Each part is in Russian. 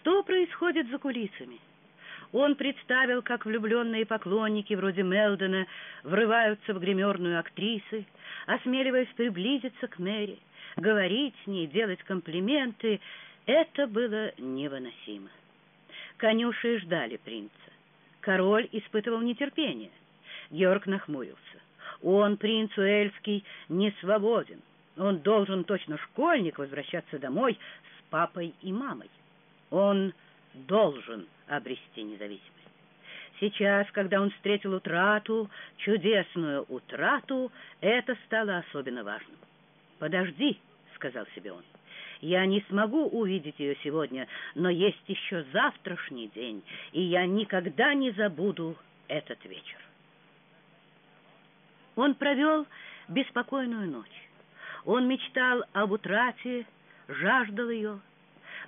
Что происходит за кулисами? Он представил, как влюбленные поклонники вроде Мелдона врываются в гримерную актрисы, осмеливаясь приблизиться к Мэри, говорить с ней, делать комплименты. Это было невыносимо. Конюши ждали принца. Король испытывал нетерпение. Георг нахмурился. Он, принц Уэльский, не свободен. Он должен, точно школьник, возвращаться домой с папой и мамой. Он должен обрести независимость. Сейчас, когда он встретил утрату, чудесную утрату, это стало особенно важным. «Подожди», — сказал себе он, — «я не смогу увидеть ее сегодня, но есть еще завтрашний день, и я никогда не забуду этот вечер». Он провел беспокойную ночь. Он мечтал об утрате, жаждал ее.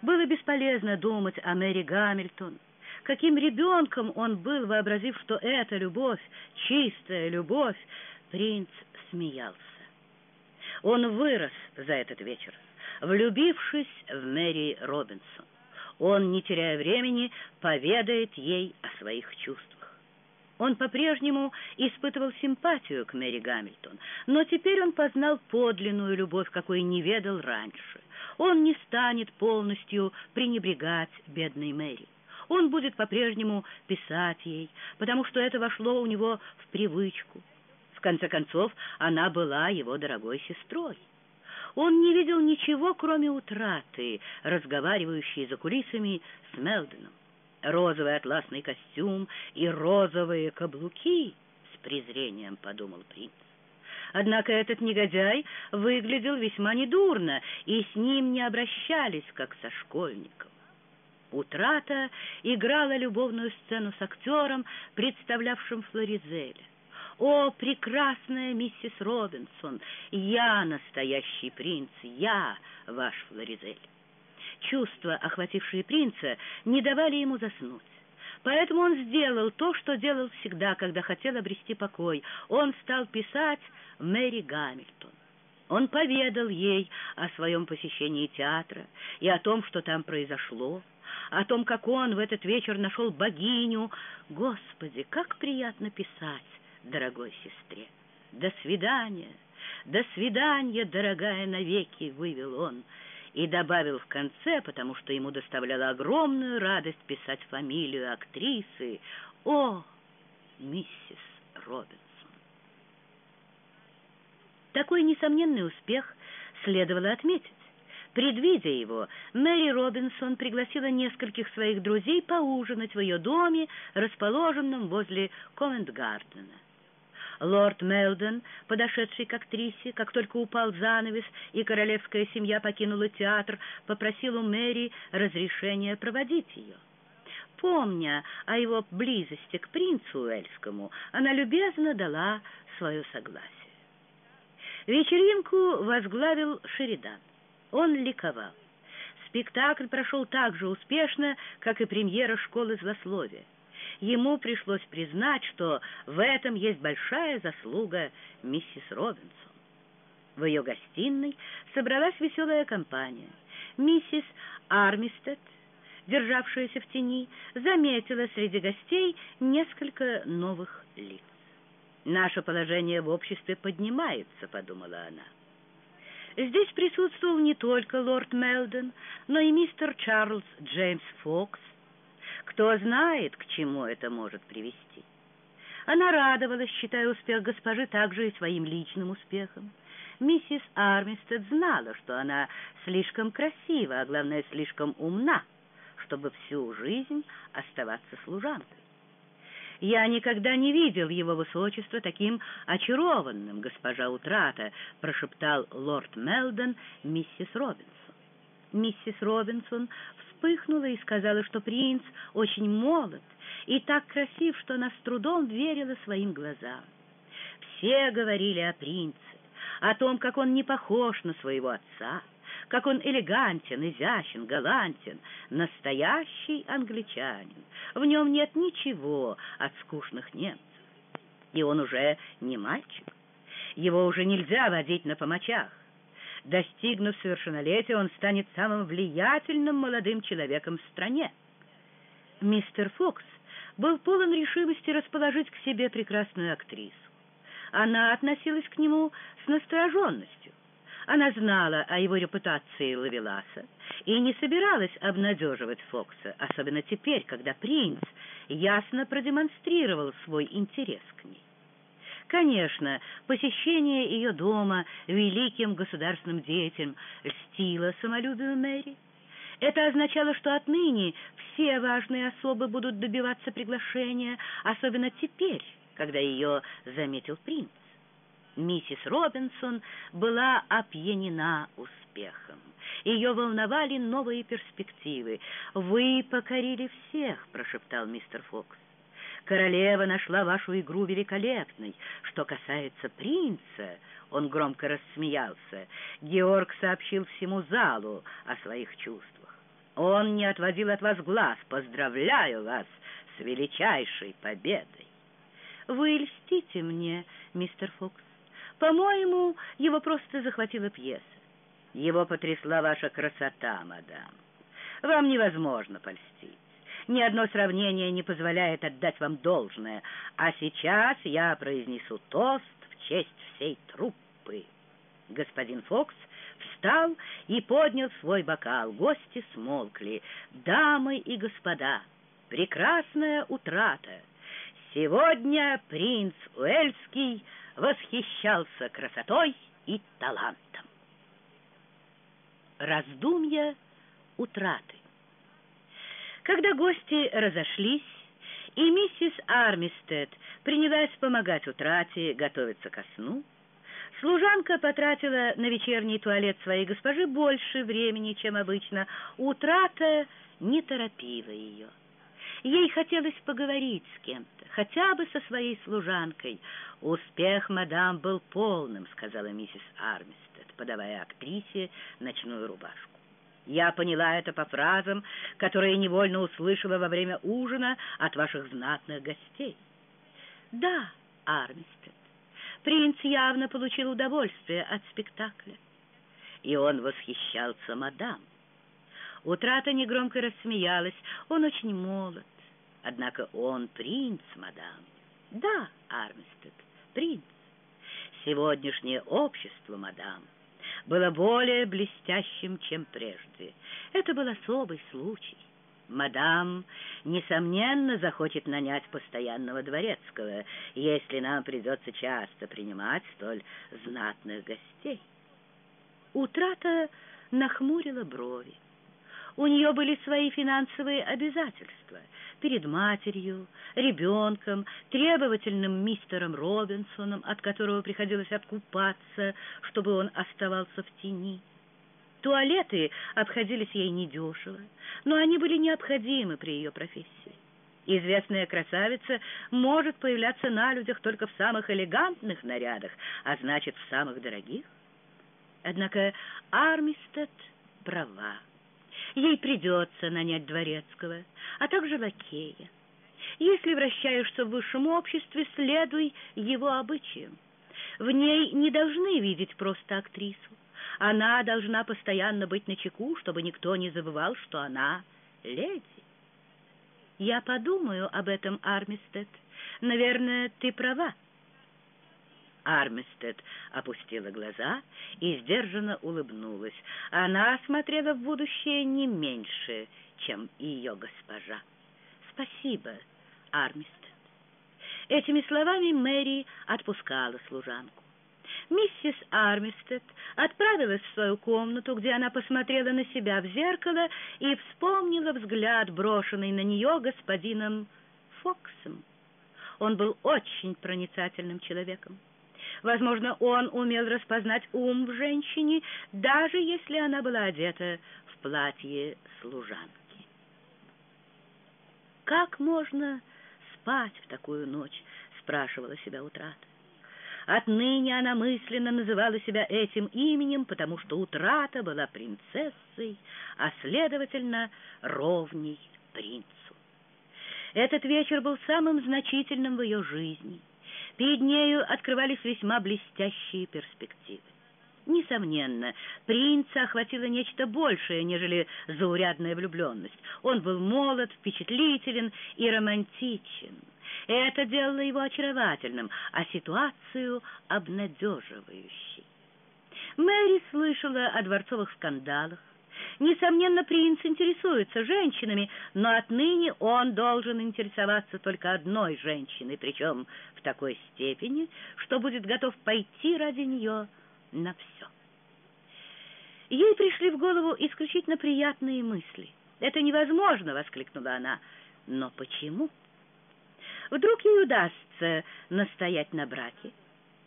Было бесполезно думать о Мэри Гамильтон. Каким ребенком он был, вообразив, что это любовь, чистая любовь. Принц смеялся. Он вырос за этот вечер, влюбившись в Мэри Робинсон. Он, не теряя времени, поведает ей о своих чувствах. Он по-прежнему испытывал симпатию к Мэри Гамильтон, но теперь он познал подлинную любовь, какой не ведал раньше. Он не станет полностью пренебрегать бедной Мэри. Он будет по-прежнему писать ей, потому что это вошло у него в привычку. В конце концов, она была его дорогой сестрой. Он не видел ничего, кроме утраты, разговаривающей за кулисами с Мелденом розовый атласный костюм и розовые каблуки, с презрением подумал принц. Однако этот негодяй выглядел весьма недурно, и с ним не обращались, как со школьником. Утрата играла любовную сцену с актером, представлявшим Флоризеля. «О, прекрасная миссис Робинсон! Я настоящий принц! Я ваш Флоризель!» Чувства, охватившие принца, не давали ему заснуть. Поэтому он сделал то, что делал всегда, когда хотел обрести покой. Он стал писать Мэри Гамильтон. Он поведал ей о своем посещении театра и о том, что там произошло, о том, как он в этот вечер нашел богиню. Господи, как приятно писать, дорогой сестре! До свидания, до свидания, дорогая навеки, вывел он, — и добавил в конце, потому что ему доставляла огромную радость писать фамилию актрисы «О, миссис Робинсон». Такой несомненный успех следовало отметить. Предвидя его, Мэри Робинсон пригласила нескольких своих друзей поужинать в ее доме, расположенном возле Ковент-Гардена. Лорд Мелдон, подошедший к актрисе, как только упал занавес и королевская семья покинула театр, попросил у Мэри разрешения проводить ее. Помня о его близости к принцу Уэльскому, она любезно дала свое согласие. Вечеринку возглавил Шеридан. Он ликовал. Спектакль прошел так же успешно, как и премьера школы злословия ему пришлось признать, что в этом есть большая заслуга миссис Робинсон. В ее гостиной собралась веселая компания. Миссис Армистед, державшаяся в тени, заметила среди гостей несколько новых лиц. «Наше положение в обществе поднимается», — подумала она. Здесь присутствовал не только лорд Мелдон, но и мистер Чарльз Джеймс Фокс, кто знает, к чему это может привести. Она радовалась, считая успех госпожи также и своим личным успехом. Миссис Армистед знала, что она слишком красива, а главное, слишком умна, чтобы всю жизнь оставаться служанкой. «Я никогда не видел его высочества таким очарованным, госпожа Утрата», прошептал лорд Мелдон миссис Робинсон. Миссис Робинсон вспыхнула и сказала, что принц очень молод и так красив, что она с трудом верила своим глазам. Все говорили о принце, о том, как он не похож на своего отца, как он элегантен, изящен, галантен, настоящий англичанин. В нем нет ничего от скучных немцев. И он уже не мальчик. Его уже нельзя водить на помочах. Достигнув совершеннолетия, он станет самым влиятельным молодым человеком в стране. Мистер Фокс был полон решимости расположить к себе прекрасную актрису. Она относилась к нему с настороженностью. Она знала о его репутации Лавеласа и не собиралась обнадеживать Фокса, особенно теперь, когда принц ясно продемонстрировал свой интерес к ней. Конечно, посещение ее дома великим государственным деятелем льстило самолюбию Мэри. Это означало, что отныне все важные особы будут добиваться приглашения, особенно теперь, когда ее заметил принц. Миссис Робинсон была опьянена успехом. Ее волновали новые перспективы. «Вы покорили всех», — прошептал мистер Фокс. «Королева нашла вашу игру великолепной. Что касается принца...» Он громко рассмеялся. Георг сообщил всему залу о своих чувствах. Он не отводил от вас глаз. Поздравляю вас с величайшей победой. Вы льстите мне, мистер Фокс. По-моему, его просто захватила пьеса. Его потрясла ваша красота, мадам. Вам невозможно польстить. Ни одно сравнение не позволяет отдать вам должное. А сейчас я произнесу тост в честь всей труппы. Господин Фокс встал и поднял свой бокал. Гости смолкли. Дамы и господа, прекрасная утрата. Сегодня принц Уэльский — восхищался красотой и талантом. Раздумья утраты. Когда гости разошлись, и миссис Армистед принялась помогать утрате готовиться ко сну, служанка потратила на вечерний туалет своей госпожи больше времени, чем обычно. Утрата не торопила ее. Ей хотелось поговорить с кем-то, хотя бы со своей служанкой. «Успех, мадам, был полным», — сказала миссис Армистед, подавая актрисе ночную рубашку. «Я поняла это по фразам, которые невольно услышала во время ужина от ваших знатных гостей». «Да, Армистед, принц явно получил удовольствие от спектакля». И он восхищался мадам. Утрата негромко рассмеялась. Он очень молод. Однако он принц, мадам. Да, Армистед, принц. Сегодняшнее общество, мадам, было более блестящим, чем прежде. Это был особый случай. Мадам, несомненно, захочет нанять постоянного дворецкого, если нам придется часто принимать столь знатных гостей. Утрата нахмурила брови. У нее были свои финансовые обязательства перед матерью, ребенком, требовательным мистером Робинсоном, от которого приходилось откупаться, чтобы он оставался в тени. Туалеты обходились ей недешево, но они были необходимы при ее профессии. Известная красавица может появляться на людях только в самых элегантных нарядах, а значит, в самых дорогих. Однако Армистед права. Ей придется нанять дворецкого, а также лакея. Если вращаешься в высшем обществе, следуй его обычаям. В ней не должны видеть просто актрису. Она должна постоянно быть начеку, чтобы никто не забывал, что она леди. Я подумаю об этом, Армистед. Наверное, ты права. Армистед опустила глаза и сдержанно улыбнулась. Она смотрела в будущее не меньше, чем ее госпожа. «Спасибо, Армистед». Этими словами Мэри отпускала служанку. Миссис Армистед отправилась в свою комнату, где она посмотрела на себя в зеркало и вспомнила взгляд, брошенный на нее господином Фоксом. Он был очень проницательным человеком. Возможно, он умел распознать ум в женщине, даже если она была одета в платье служанки. «Как можно спать в такую ночь?» — спрашивала себя утрата. Отныне она мысленно называла себя этим именем, потому что утрата была принцессой, а, следовательно, ровней принцу. Этот вечер был самым значительным в ее жизни — Перед нею открывались весьма блестящие перспективы. Несомненно, принца охватило нечто большее, нежели заурядная влюбленность. Он был молод, впечатлителен и романтичен. Это делало его очаровательным, а ситуацию обнадеживающей. Мэри слышала о дворцовых скандалах. Несомненно, принц интересуется женщинами, но отныне он должен интересоваться только одной женщиной, причем в такой степени, что будет готов пойти ради нее на все. Ей пришли в голову исключительно приятные мысли. «Это невозможно!» — воскликнула она. «Но почему?» Вдруг ей удастся настоять на браке?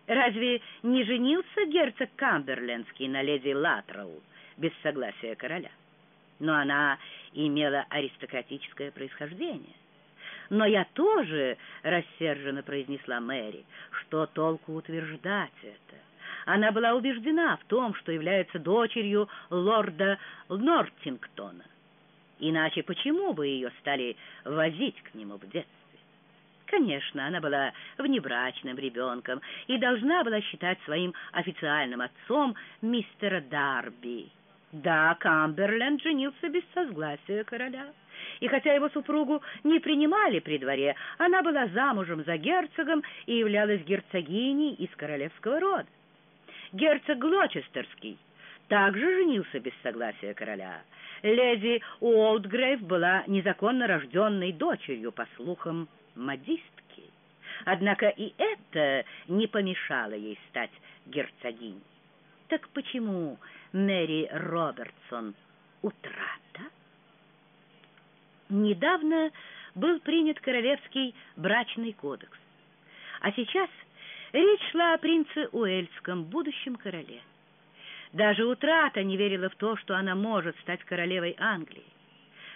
Разве не женился герцог Камберлендский на леди Латроу без согласия короля? Но она имела аристократическое происхождение. «Но я тоже», — рассерженно произнесла Мэри, — «что толку утверждать это?» Она была убеждена в том, что является дочерью лорда Нортингтона. Иначе почему бы ее стали возить к нему в детстве? Конечно, она была внебрачным ребенком и должна была считать своим официальным отцом мистера Дарби. Да, Камберленд женился без согласия короля. И хотя его супругу не принимали при дворе, она была замужем за герцогом и являлась герцогиней из королевского рода. Герцог Глочестерский также женился без согласия короля. Леди Уолтгрейв была незаконно рожденной дочерью, по слухам, модистки. Однако и это не помешало ей стать герцогиней. Так почему Мэри Робертсон утрата? Недавно был принят Королевский брачный кодекс, а сейчас речь шла о принце Уэльском, будущем короле. Даже утрата не верила в то, что она может стать королевой Англии.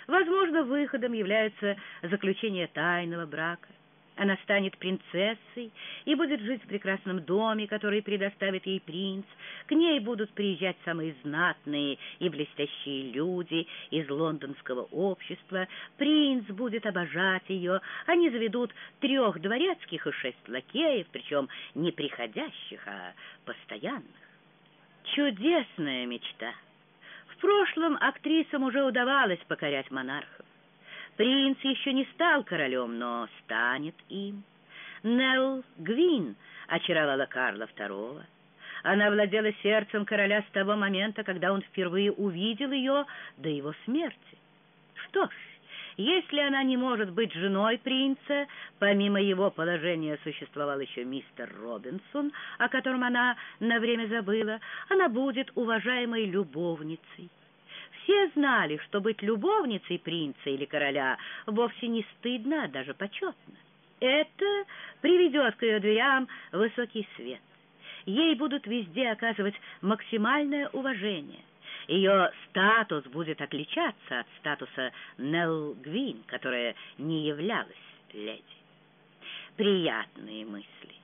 Возможно, выходом является заключение тайного брака. Она станет принцессой и будет жить в прекрасном доме, который предоставит ей принц. К ней будут приезжать самые знатные и блестящие люди из лондонского общества. Принц будет обожать ее. Они заведут трех дворецких и шесть лакеев, причем не приходящих, а постоянных. Чудесная мечта! В прошлом актрисам уже удавалось покорять монархов. Принц еще не стал королем, но станет им. Нелл Гвин очаровала Карла II. Она владела сердцем короля с того момента, когда он впервые увидел ее до его смерти. Что ж, если она не может быть женой принца, помимо его положения существовал еще мистер Робинсон, о котором она на время забыла, она будет уважаемой любовницей. Все знали, что быть любовницей принца или короля вовсе не стыдно, а даже почетно. Это приведет к ее дверям высокий свет. Ей будут везде оказывать максимальное уважение. Ее статус будет отличаться от статуса Нелл Гвин, которая не являлась леди. Приятные мысли.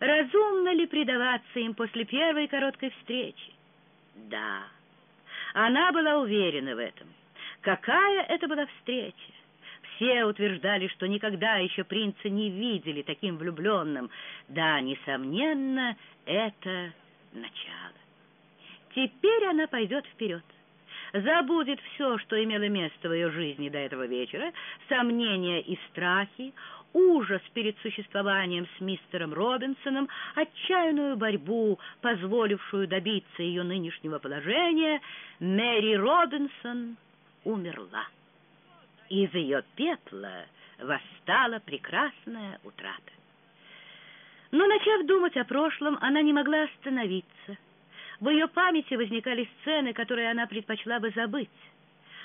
Разумно ли предаваться им после первой короткой встречи? Да. Она была уверена в этом. Какая это была встреча! Все утверждали, что никогда еще принца не видели таким влюбленным. Да, несомненно, это начало. Теперь она пойдет вперед. Забудет все, что имело место в ее жизни до этого вечера, сомнения и страхи, ужас перед существованием с мистером Робинсоном, отчаянную борьбу, позволившую добиться ее нынешнего положения, Мэри Робинсон умерла. Из ее пепла восстала прекрасная утрата. Но, начав думать о прошлом, она не могла остановиться. В ее памяти возникали сцены, которые она предпочла бы забыть.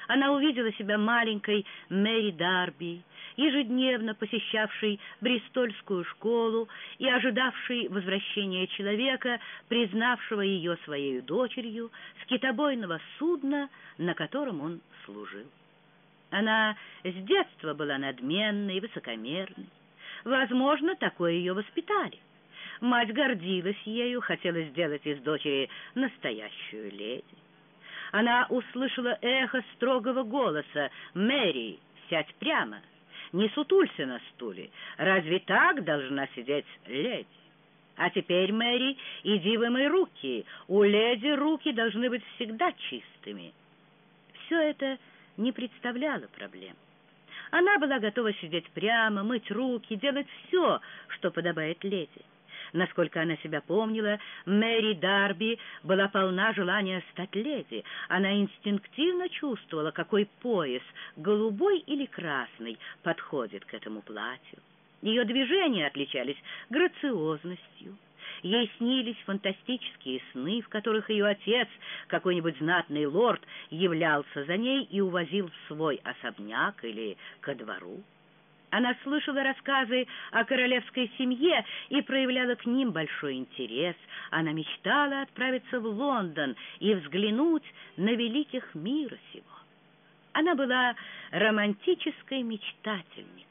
Она увидела себя маленькой Мэри Дарби, ежедневно посещавшей Бристольскую школу и ожидавшей возвращения человека, признавшего ее своей дочерью, с китобойного судна, на котором он служил. Она с детства была надменной высокомерной. Возможно, такое ее воспитали. Мать гордилась ею, хотела сделать из дочери настоящую леди. Она услышала эхо строгого голоса «Мэри, сядь прямо!» Не сутулься на стуле. Разве так должна сидеть леди? А теперь, Мэри, иди вымой руки. У леди руки должны быть всегда чистыми. Все это не представляло проблем. Она была готова сидеть прямо, мыть руки, делать все, что подобает леди. Насколько она себя помнила, Мэри Дарби была полна желания стать леди. Она инстинктивно чувствовала, какой пояс, голубой или красный, подходит к этому платью. Ее движения отличались грациозностью. Ей снились фантастические сны, в которых ее отец, какой-нибудь знатный лорд, являлся за ней и увозил в свой особняк или ко двору. Она слышала рассказы о королевской семье и проявляла к ним большой интерес. Она мечтала отправиться в Лондон и взглянуть на великих мира сего. Она была романтической мечтательницей.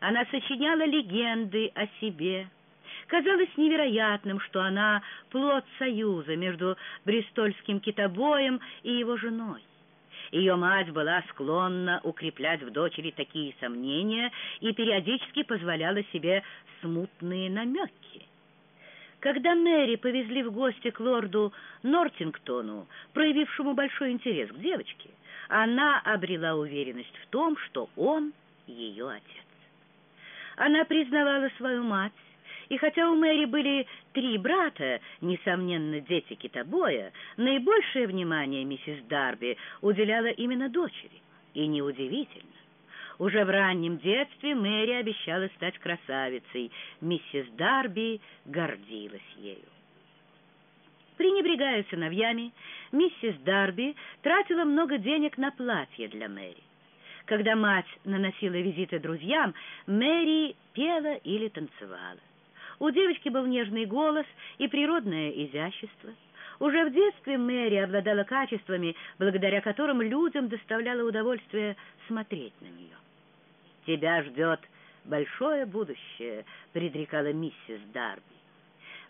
Она сочиняла легенды о себе. Казалось невероятным, что она плод союза между брестольским китобоем и его женой. Ее мать была склонна укреплять в дочери такие сомнения и периодически позволяла себе смутные намеки. Когда Мэри повезли в гости к лорду Нортингтону, проявившему большой интерес к девочке, она обрела уверенность в том, что он ее отец. Она признавала свою мать, и хотя у Мэри были три брата, несомненно, дети китобоя, наибольшее внимание миссис Дарби уделяла именно дочери. И неудивительно. Уже в раннем детстве Мэри обещала стать красавицей. Миссис Дарби гордилась ею. Пренебрегая сыновьями, миссис Дарби тратила много денег на платье для Мэри. Когда мать наносила визиты друзьям, Мэри пела или танцевала. У девочки был нежный голос и природное изящество. Уже в детстве Мэри обладала качествами, благодаря которым людям доставляло удовольствие смотреть на нее. «Тебя ждет большое будущее», — предрекала миссис Дарби.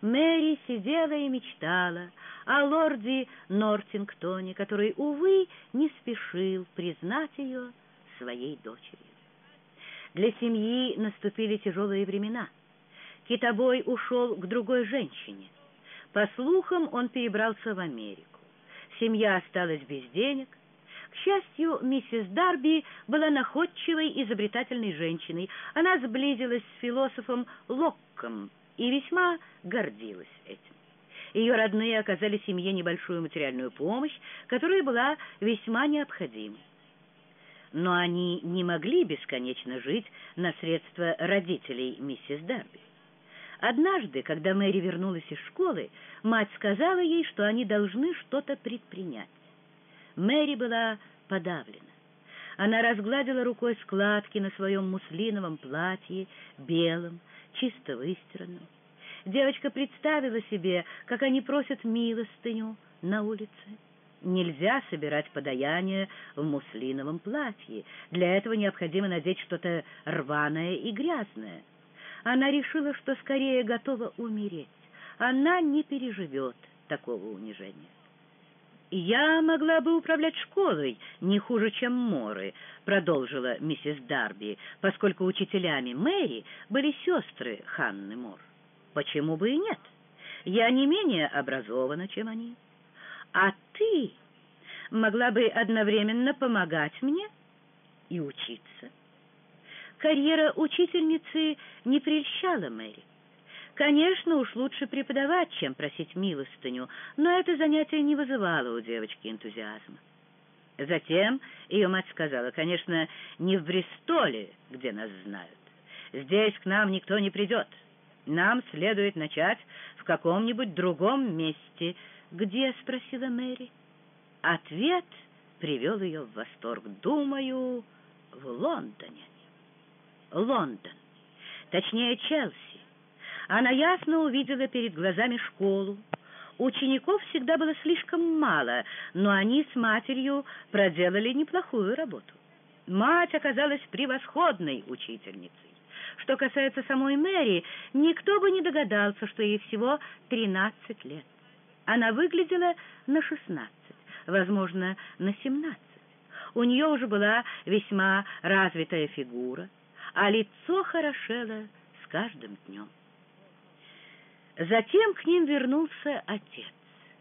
Мэри сидела и мечтала о лорде Нортингтоне, который, увы, не спешил признать ее своей дочерью. Для семьи наступили тяжелые времена. Китобой ушел к другой женщине. По слухам, он перебрался в Америку. Семья осталась без денег. К счастью, миссис Дарби была находчивой, изобретательной женщиной. Она сблизилась с философом Локком и весьма гордилась этим. Ее родные оказали семье небольшую материальную помощь, которая была весьма необходима но они не могли бесконечно жить на средства родителей миссис Дарби. Однажды, когда Мэри вернулась из школы, мать сказала ей, что они должны что-то предпринять. Мэри была подавлена. Она разгладила рукой складки на своем муслиновом платье, белом, чисто выстиранном. Девочка представила себе, как они просят милостыню на улице. Нельзя собирать подаяние в муслиновом платье. Для этого необходимо надеть что-то рваное и грязное. Она решила, что скорее готова умереть. Она не переживет такого унижения. «Я могла бы управлять школой не хуже, чем Моры», — продолжила миссис Дарби, поскольку учителями Мэри были сестры Ханны Мор. «Почему бы и нет? Я не менее образована, чем они» а ты могла бы одновременно помогать мне и учиться. Карьера учительницы не прельщала Мэри. Конечно, уж лучше преподавать, чем просить милостыню, но это занятие не вызывало у девочки энтузиазма. Затем ее мать сказала, конечно, не в Бристоле, где нас знают. Здесь к нам никто не придет. Нам следует начать в каком-нибудь другом месте, «Где?» — спросила Мэри. Ответ привел ее в восторг. «Думаю, в Лондоне». Лондон, точнее Челси. Она ясно увидела перед глазами школу. Учеников всегда было слишком мало, но они с матерью проделали неплохую работу. Мать оказалась превосходной учительницей. Что касается самой Мэри, никто бы не догадался, что ей всего 13 лет. Она выглядела на шестнадцать, возможно, на семнадцать. У нее уже была весьма развитая фигура, а лицо хорошело с каждым днем. Затем к ним вернулся отец.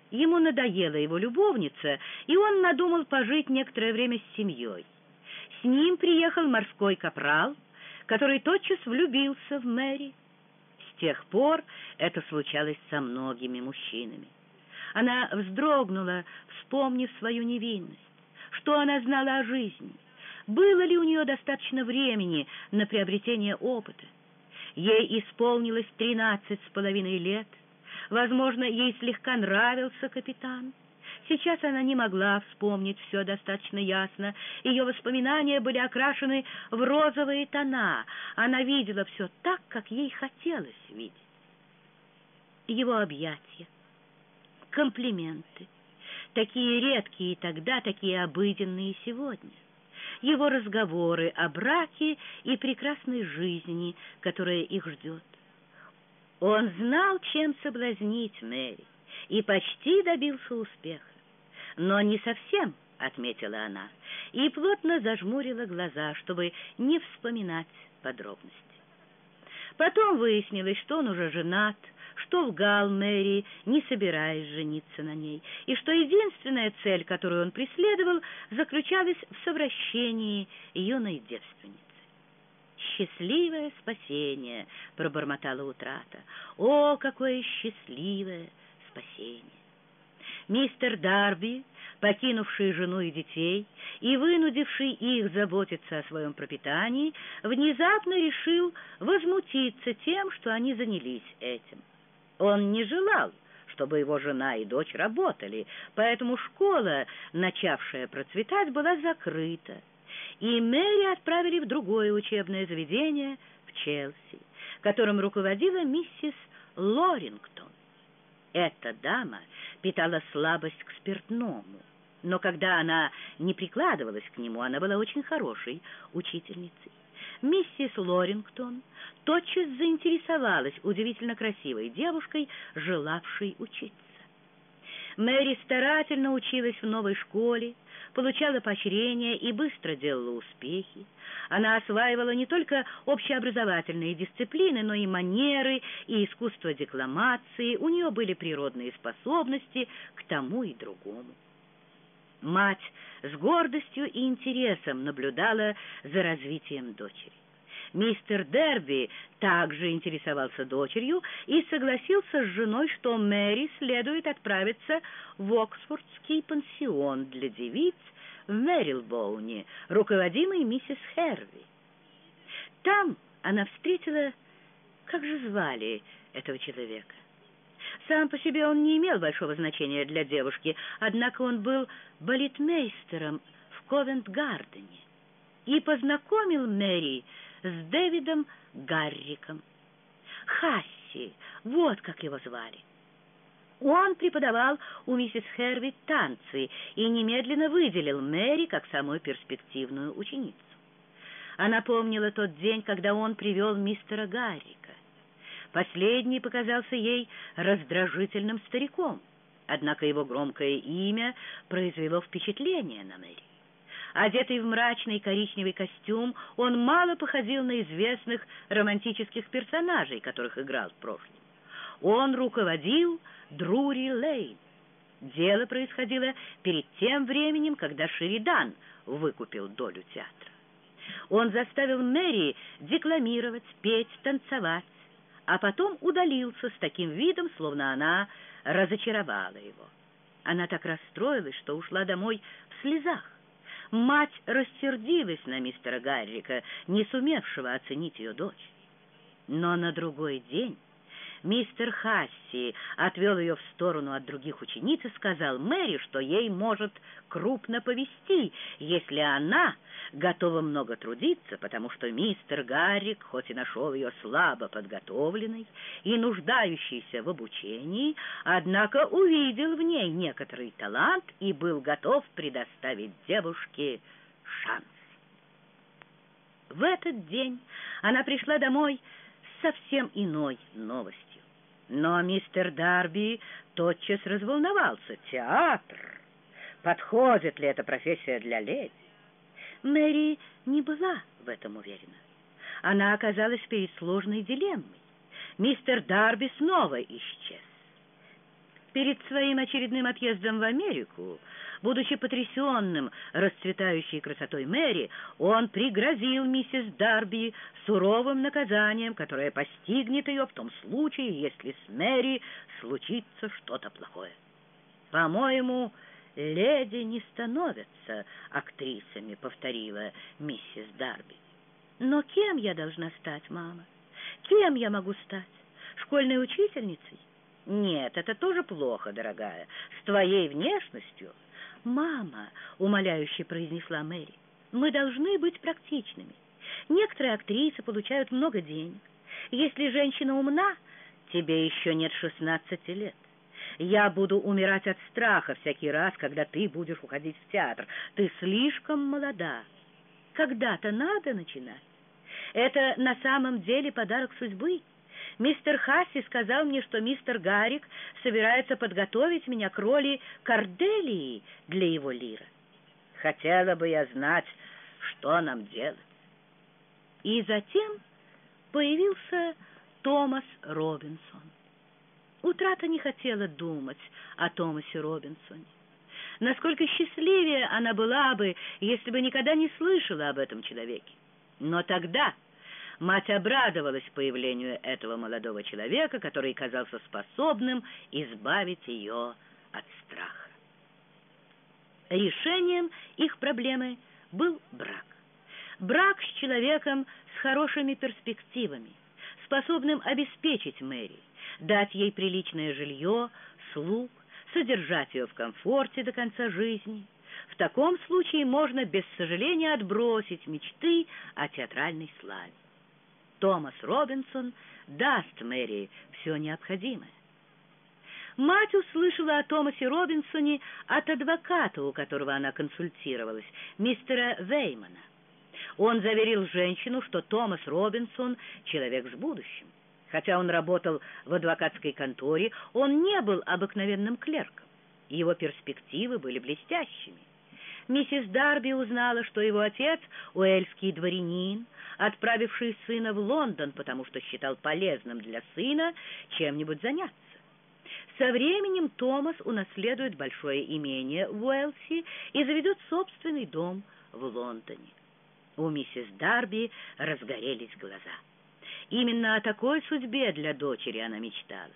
Ему надоела его любовница, и он надумал пожить некоторое время с семьей. С ним приехал морской капрал, который тотчас влюбился в Мэри. С тех пор это случалось со многими мужчинами. Она вздрогнула, вспомнив свою невинность. Что она знала о жизни? Было ли у нее достаточно времени на приобретение опыта? Ей исполнилось тринадцать с половиной лет. Возможно, ей слегка нравился капитан. Сейчас она не могла вспомнить все достаточно ясно. Ее воспоминания были окрашены в розовые тона. Она видела все так, как ей хотелось видеть. Его объятия, комплименты, такие редкие тогда, такие обыденные сегодня. Его разговоры о браке и прекрасной жизни, которая их ждет. Он знал, чем соблазнить Мэри, и почти добился успеха. Но не совсем, — отметила она, и плотно зажмурила глаза, чтобы не вспоминать подробности. Потом выяснилось, что он уже женат, что лгал Мэри, не собираясь жениться на ней, и что единственная цель, которую он преследовал, заключалась в совращении юной девственницы. «Счастливое спасение!» — пробормотала утрата. «О, какое счастливое спасение!» Мистер Дарби, покинувший жену и детей и вынудивший их заботиться о своем пропитании, внезапно решил возмутиться тем, что они занялись этим. Он не желал, чтобы его жена и дочь работали, поэтому школа, начавшая процветать, была закрыта, и Мэри отправили в другое учебное заведение в Челси, которым руководила миссис Лорингтон. Эта дама питала слабость к спиртному, но когда она не прикладывалась к нему, она была очень хорошей учительницей. Миссис Лорингтон тотчас заинтересовалась удивительно красивой девушкой, желавшей учиться. Мэри старательно училась в новой школе, получала поощрения и быстро делала успехи. Она осваивала не только общеобразовательные дисциплины, но и манеры, и искусство декламации. У нее были природные способности к тому и другому. Мать с гордостью и интересом наблюдала за развитием дочери. Мистер Дерби также интересовался дочерью и согласился с женой, что Мэри следует отправиться в Оксфордский пансион для девиц в Мэрилбоуне, руководимый миссис Херви. Там она встретила, как же звали этого человека? Сам по себе он не имел большого значения для девушки, однако он был балетмейстером в Ковент-Гардене и познакомил Мэри с Дэвидом Гарриком. Хасси, вот как его звали. Он преподавал у миссис Херви танцы и немедленно выделил Мэри как самую перспективную ученицу. Она помнила тот день, когда он привел мистера Гаррика. Последний показался ей раздражительным стариком, однако его громкое имя произвело впечатление на Мэри. Одетый в мрачный коричневый костюм, он мало походил на известных романтических персонажей, которых играл в прошлом. Он руководил Друри Лейн. Дело происходило перед тем временем, когда Шеридан выкупил долю театра. Он заставил Мэри декламировать, петь, танцевать, а потом удалился с таким видом, словно она разочаровала его. Она так расстроилась, что ушла домой в слезах. Мать рассердилась на мистера Гаррика, не сумевшего оценить ее дочь. Но на другой день Мистер Хасси отвел ее в сторону от других учениц и сказал Мэри, что ей может крупно повести, если она готова много трудиться, потому что мистер Гаррик, хоть и нашел ее слабо подготовленной и нуждающейся в обучении, однако увидел в ней некоторый талант и был готов предоставить девушке шанс. В этот день она пришла домой совсем иной новостью. Но мистер Дарби тотчас разволновался. Театр! Подходит ли эта профессия для леди? Мэри не была в этом уверена. Она оказалась перед сложной дилеммой. мистер Дарби снова исчез. Перед своим очередным отъездом в Америку, будучи потрясенным расцветающей красотой Мэри, он пригрозил миссис Дарби суровым наказанием, которое постигнет ее в том случае, если с Мэри случится что-то плохое. «По-моему, леди не становятся актрисами», — повторила миссис Дарби. «Но кем я должна стать, мама? Кем я могу стать? Школьной учительницей? Нет, это тоже плохо, дорогая. С твоей внешностью... Мама, умоляюще произнесла Мэри, мы должны быть практичными. Некоторые актрисы получают много денег. Если женщина умна, тебе еще нет шестнадцати лет. Я буду умирать от страха всякий раз, когда ты будешь уходить в театр. Ты слишком молода. Когда-то надо начинать. Это на самом деле подарок судьбы. Мистер Хасси сказал мне, что мистер Гарик собирается подготовить меня к роли Корделии для его лира. Хотела бы я знать, что нам делать. И затем появился Томас Робинсон. Утрата не хотела думать о Томасе Робинсоне. Насколько счастливее она была бы, если бы никогда не слышала об этом человеке. Но тогда Мать обрадовалась появлению этого молодого человека, который казался способным избавить ее от страха. Решением их проблемы был брак. Брак с человеком с хорошими перспективами, способным обеспечить Мэри, дать ей приличное жилье, слуг, содержать ее в комфорте до конца жизни. В таком случае можно без сожаления отбросить мечты о театральной славе. Томас Робинсон даст Мэри все необходимое. Мать услышала о Томасе Робинсоне от адвоката, у которого она консультировалась, мистера Веймана. Он заверил женщину, что Томас Робинсон — человек с будущим. Хотя он работал в адвокатской конторе, он не был обыкновенным клерком. Его перспективы были блестящими. Миссис Дарби узнала, что его отец — уэльский дворянин, отправивший сына в Лондон, потому что считал полезным для сына чем-нибудь заняться. Со временем Томас унаследует большое имение в Уэлси и заведет собственный дом в Лондоне. У миссис Дарби разгорелись глаза. Именно о такой судьбе для дочери она мечтала.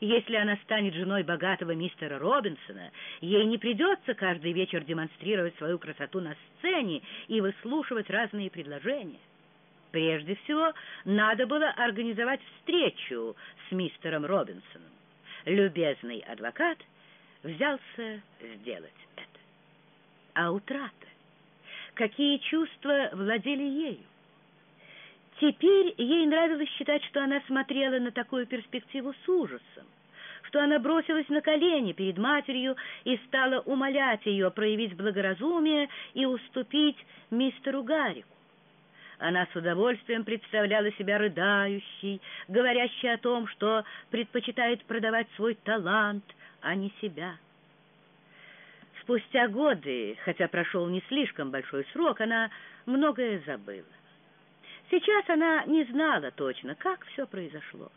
Если она станет женой богатого мистера Робинсона, ей не придется каждый вечер демонстрировать свою красоту на сцене и выслушивать разные предложения. Прежде всего, надо было организовать встречу с мистером Робинсоном. Любезный адвокат взялся сделать это. А утрата? Какие чувства владели ею? Теперь ей нравилось считать, что она смотрела на такую перспективу с ужасом, что она бросилась на колени перед матерью и стала умолять ее проявить благоразумие и уступить мистеру Гарику. Она с удовольствием представляла себя рыдающей, говорящей о том, что предпочитает продавать свой талант, а не себя. Спустя годы, хотя прошел не слишком большой срок, она многое забыла. Сейчас она не знала точно, как все произошло.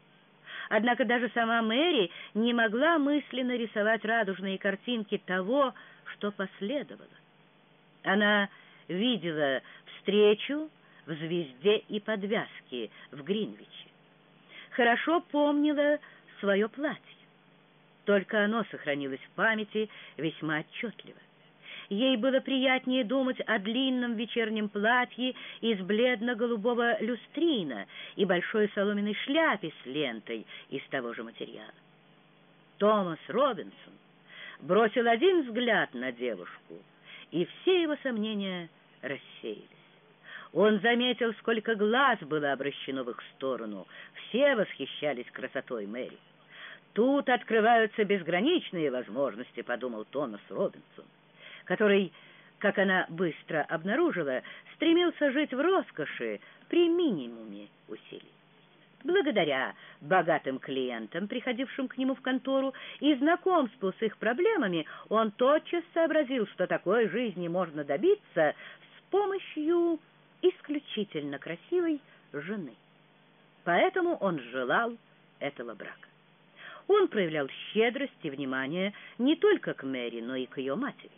Однако даже сама Мэри не могла мысленно рисовать радужные картинки того, что последовало. Она видела встречу в «Звезде и подвязке» в Гринвиче. Хорошо помнила свое платье. Только оно сохранилось в памяти весьма отчетливо. Ей было приятнее думать о длинном вечернем платье из бледно-голубого люстрина и большой соломенной шляпе с лентой из того же материала. Томас Робинсон бросил один взгляд на девушку, и все его сомнения рассеялись. Он заметил, сколько глаз было обращено в их сторону. Все восхищались красотой Мэри. «Тут открываются безграничные возможности», — подумал Томас Робинсон, который, как она быстро обнаружила, стремился жить в роскоши при минимуме усилий. Благодаря богатым клиентам, приходившим к нему в контору, и знакомству с их проблемами, он тотчас сообразил, что такой жизни можно добиться с помощью исключительно красивой жены. Поэтому он желал этого брака. Он проявлял щедрость и внимание не только к Мэри, но и к ее матери.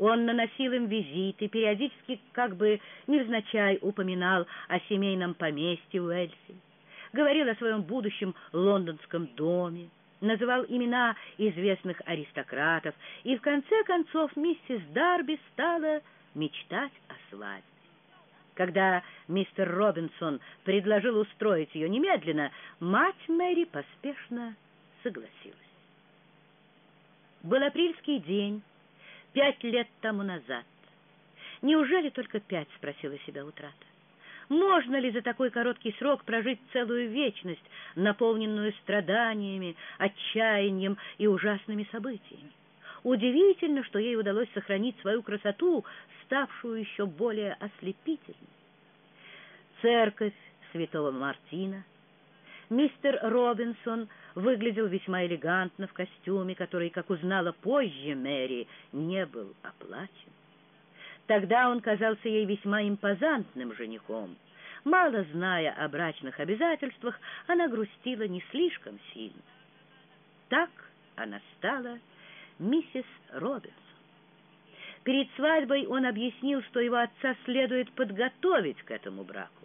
Он наносил им визиты, периодически как бы невзначай упоминал о семейном поместье Уэльси, говорил о своем будущем лондонском доме, называл имена известных аристократов, и в конце концов миссис Дарби стала мечтать о свадьбе. Когда мистер Робинсон предложил устроить ее немедленно, мать Мэри поспешно согласилась. Был апрельский день, пять лет тому назад. Неужели только пять, спросила себя утрата. Можно ли за такой короткий срок прожить целую вечность, наполненную страданиями, отчаянием и ужасными событиями? Удивительно, что ей удалось сохранить свою красоту, ставшую еще более ослепительной. Церковь святого Мартина. Мистер Робинсон выглядел весьма элегантно в костюме, который, как узнала позже Мэри, не был оплачен. Тогда он казался ей весьма импозантным женихом. Мало зная о брачных обязательствах, она грустила не слишком сильно. Так она стала миссис Робинсон. Перед свадьбой он объяснил, что его отца следует подготовить к этому браку.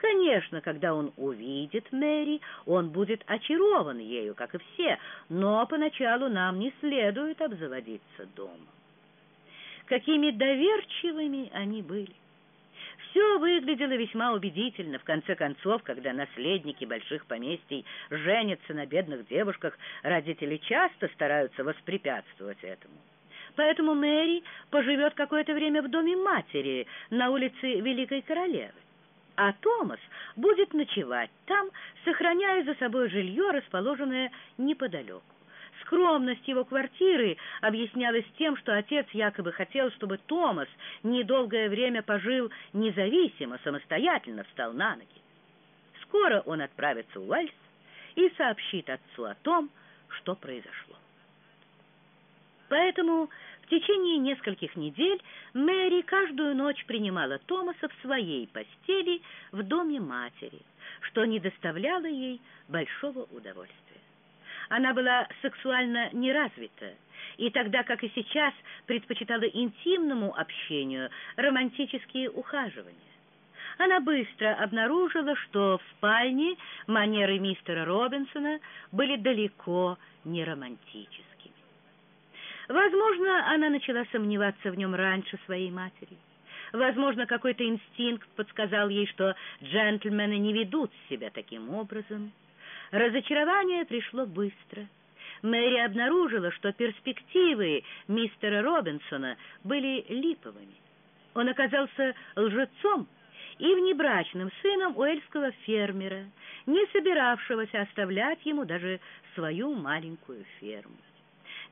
Конечно, когда он увидит Мэри, он будет очарован ею, как и все, но поначалу нам не следует обзаводиться домом какими доверчивыми они были. Все выглядело весьма убедительно. В конце концов, когда наследники больших поместий женятся на бедных девушках, родители часто стараются воспрепятствовать этому. Поэтому Мэри поживет какое-то время в доме матери на улице Великой Королевы. А Томас будет ночевать там, сохраняя за собой жилье, расположенное неподалеку. Скромность его квартиры объяснялась тем, что отец якобы хотел, чтобы Томас недолгое время пожил независимо, самостоятельно встал на ноги. Скоро он отправится в Уэльс и сообщит отцу о том, что произошло. Поэтому в течение нескольких недель Мэри каждую ночь принимала Томаса в своей постели в доме матери, что не доставляло ей большого удовольствия. Она была сексуально неразвита, и тогда, как и сейчас, предпочитала интимному общению романтические ухаживания. Она быстро обнаружила, что в спальне манеры мистера Робинсона были далеко не романтическими. Возможно, она начала сомневаться в нем раньше своей матери. Возможно, какой-то инстинкт подсказал ей, что джентльмены не ведут себя таким образом. Разочарование пришло быстро. Мэри обнаружила, что перспективы мистера Робинсона были липовыми. Он оказался лжецом и внебрачным сыном уэльского фермера, не собиравшегося оставлять ему даже свою маленькую ферму.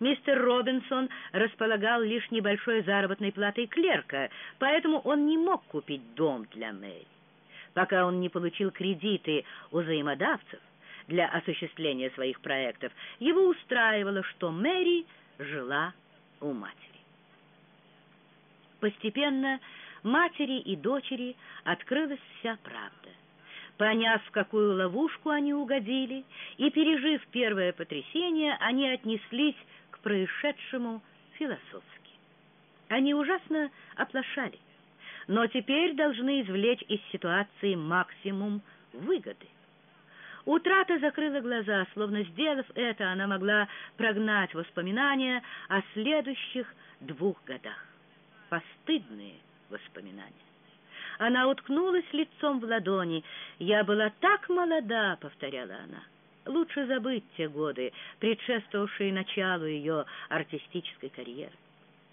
Мистер Робинсон располагал лишь небольшой заработной платой клерка, поэтому он не мог купить дом для Мэри. Пока он не получил кредиты у взаимодавцев, для осуществления своих проектов, его устраивало, что Мэри жила у матери. Постепенно матери и дочери открылась вся правда. Поняв, в какую ловушку они угодили, и пережив первое потрясение, они отнеслись к происшедшему философски. Они ужасно оплошали, но теперь должны извлечь из ситуации максимум выгоды. Утрата закрыла глаза, словно сделав это, она могла прогнать воспоминания о следующих двух годах. Постыдные воспоминания. Она уткнулась лицом в ладони. «Я была так молода», — повторяла она. Лучше забыть те годы, предшествовавшие началу ее артистической карьеры.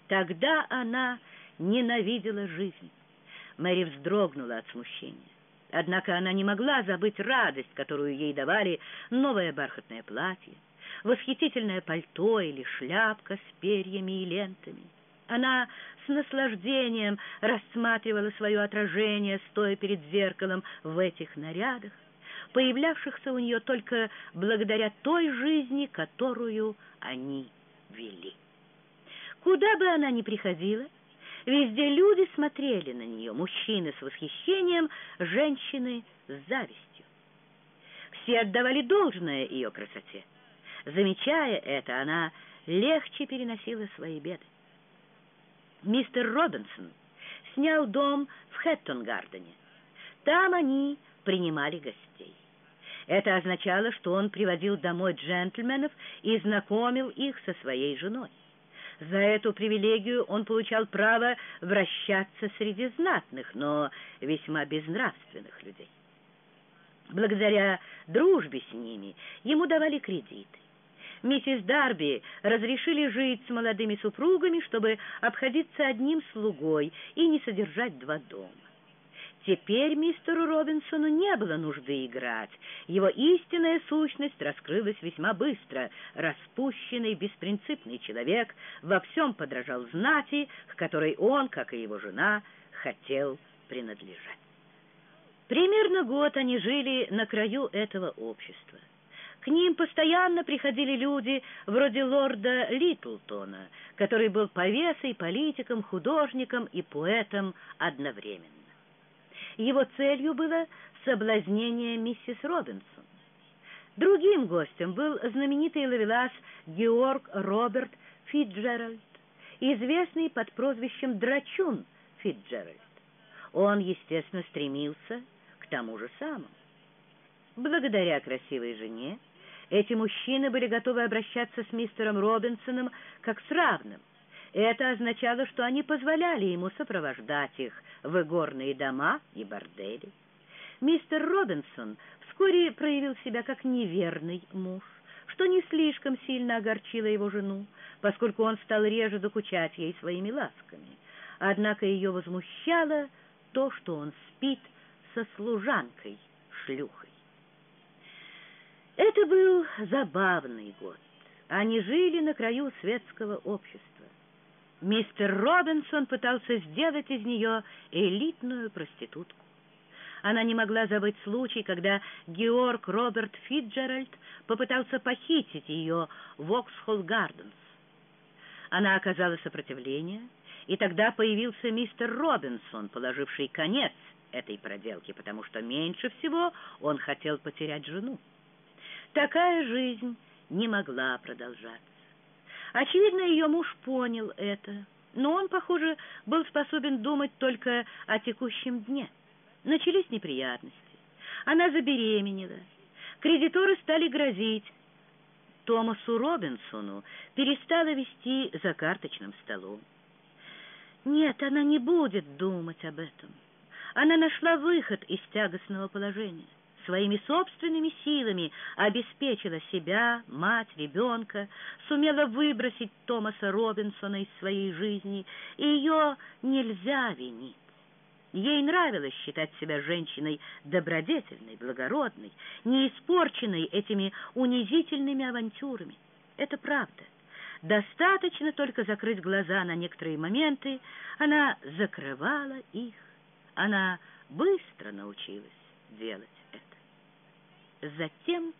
Тогда она ненавидела жизнь. Мэри вздрогнула от смущения. Однако она не могла забыть радость, которую ей давали новое бархатное платье, восхитительное пальто или шляпка с перьями и лентами. Она с наслаждением рассматривала свое отражение, стоя перед зеркалом в этих нарядах, появлявшихся у нее только благодаря той жизни, которую они вели. Куда бы она ни приходила, Везде люди смотрели на нее, мужчины с восхищением, женщины с завистью. Все отдавали должное ее красоте. Замечая это, она легче переносила свои беды. Мистер Робинсон снял дом в Хэттонгардене. Там они принимали гостей. Это означало, что он приводил домой джентльменов и знакомил их со своей женой. За эту привилегию он получал право вращаться среди знатных, но весьма безнравственных людей. Благодаря дружбе с ними ему давали кредиты. Миссис Дарби разрешили жить с молодыми супругами, чтобы обходиться одним слугой и не содержать два дома. Теперь мистеру Робинсону не было нужды играть. Его истинная сущность раскрылась весьма быстро. Распущенный, беспринципный человек во всем подражал знати, к которой он, как и его жена, хотел принадлежать. Примерно год они жили на краю этого общества. К ним постоянно приходили люди вроде лорда Литлтона, который был повесой, политиком, художником и поэтом одновременно. Его целью было соблазнение миссис Робинсон. Другим гостем был знаменитый ловелас Георг Роберт Фитджеральд, известный под прозвищем Драчун Фитджеральд. Он, естественно, стремился к тому же самому. Благодаря красивой жене эти мужчины были готовы обращаться с мистером Робинсоном как с равным. Это означало, что они позволяли ему сопровождать их в игорные дома и бордели. Мистер Робинсон вскоре проявил себя как неверный муж, что не слишком сильно огорчило его жену, поскольку он стал реже докучать ей своими ласками. Однако ее возмущало то, что он спит со служанкой-шлюхой. Это был забавный год. Они жили на краю светского общества. Мистер Робинсон пытался сделать из нее элитную проститутку. Она не могла забыть случай, когда Георг Роберт Фитджеральд попытался похитить ее в Оксхолл Гарденс. Она оказала сопротивление, и тогда появился мистер Робинсон, положивший конец этой проделке, потому что меньше всего он хотел потерять жену. Такая жизнь не могла продолжаться. Очевидно, ее муж понял это, но он, похоже, был способен думать только о текущем дне. Начались неприятности. Она забеременела. Кредиторы стали грозить. Томасу Робинсону перестала вести за карточным столом. Нет, она не будет думать об этом. Она нашла выход из тягостного положения своими собственными силами обеспечила себя, мать, ребенка, сумела выбросить Томаса Робинсона из своей жизни, и ее нельзя винить. Ей нравилось считать себя женщиной добродетельной, благородной, не испорченной этими унизительными авантюрами. Это правда. Достаточно только закрыть глаза на некоторые моменты, она закрывала их. Она быстро научилась делать Затем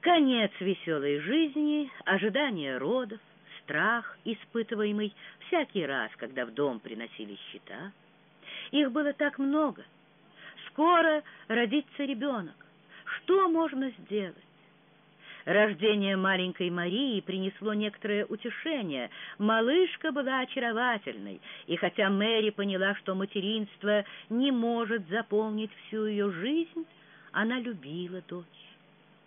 конец веселой жизни, ожидание родов, страх, испытываемый всякий раз, когда в дом приносили счета. Их было так много. Скоро родится ребенок. Что можно сделать? Рождение маленькой Марии принесло некоторое утешение. Малышка была очаровательной, и хотя Мэри поняла, что материнство не может заполнить всю ее жизнь, она любила дочь.